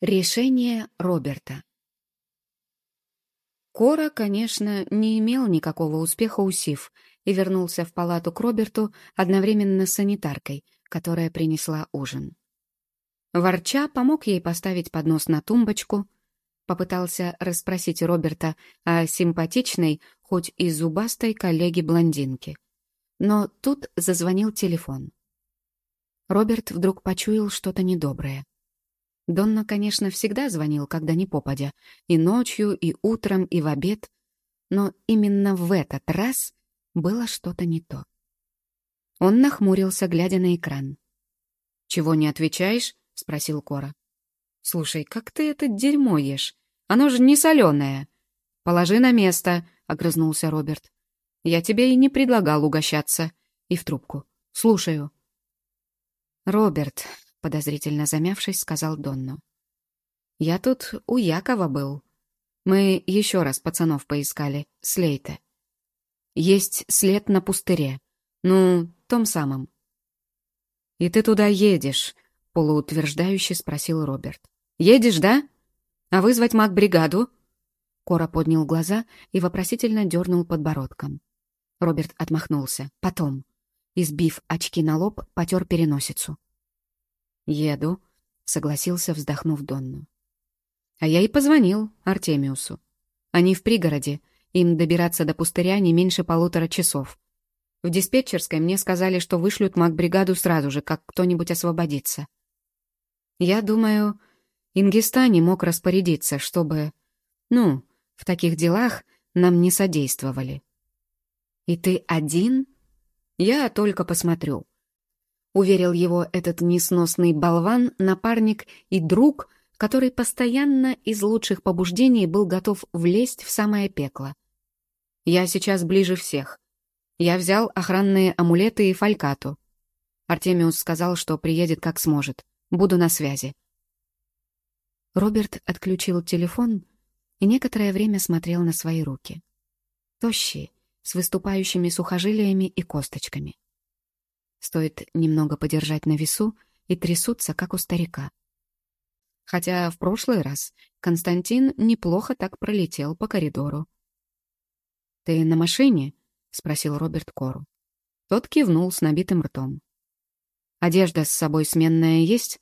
Решение Роберта Кора, конечно, не имел никакого успеха у Сив и вернулся в палату к Роберту одновременно с санитаркой, которая принесла ужин. Ворча помог ей поставить поднос на тумбочку, попытался расспросить Роберта о симпатичной, хоть и зубастой коллеге-блондинке. Но тут зазвонил телефон. Роберт вдруг почуял что-то недоброе. Донна, конечно, всегда звонил, когда не попадя, и ночью, и утром, и в обед, но именно в этот раз было что-то не то. Он нахмурился, глядя на экран. «Чего не отвечаешь?» — спросил Кора. «Слушай, как ты это дерьмо ешь? Оно же не соленое!» «Положи на место», — огрызнулся Роберт. «Я тебе и не предлагал угощаться». И в трубку. «Слушаю». «Роберт», — подозрительно замявшись, сказал Донну. «Я тут у Якова был. Мы еще раз пацанов поискали, Слейта. Есть след на пустыре. Ну, том самом». «И ты туда едешь?» — полуутверждающе спросил Роберт. «Едешь, да? А вызвать маг-бригаду?» Кора поднял глаза и вопросительно дернул подбородком. Роберт отмахнулся. «Потом». Избив очки на лоб, потер переносицу. «Еду», — согласился, вздохнув Донну. А я и позвонил Артемиусу. Они в пригороде, им добираться до пустыря не меньше полутора часов. В диспетчерской мне сказали, что вышлют маг-бригаду сразу же, как кто-нибудь освободится. Я думаю, Ингиста не мог распорядиться, чтобы... Ну, в таких делах нам не содействовали. «И ты один?» «Я только посмотрю», уверил его этот несносный болван, напарник и друг, который постоянно из лучших побуждений был готов влезть в самое пекло. «Я сейчас ближе всех. Я взял охранные амулеты и фалькату. Артемиус сказал, что приедет как сможет. Буду на связи». Роберт отключил телефон и некоторое время смотрел на свои руки. Тощие, с выступающими сухожилиями и косточками. Стоит немного подержать на весу и трясутся, как у старика. Хотя в прошлый раз Константин неплохо так пролетел по коридору. «Ты на машине?» — спросил Роберт Кору. Тот кивнул с набитым ртом. «Одежда с собой сменная есть?»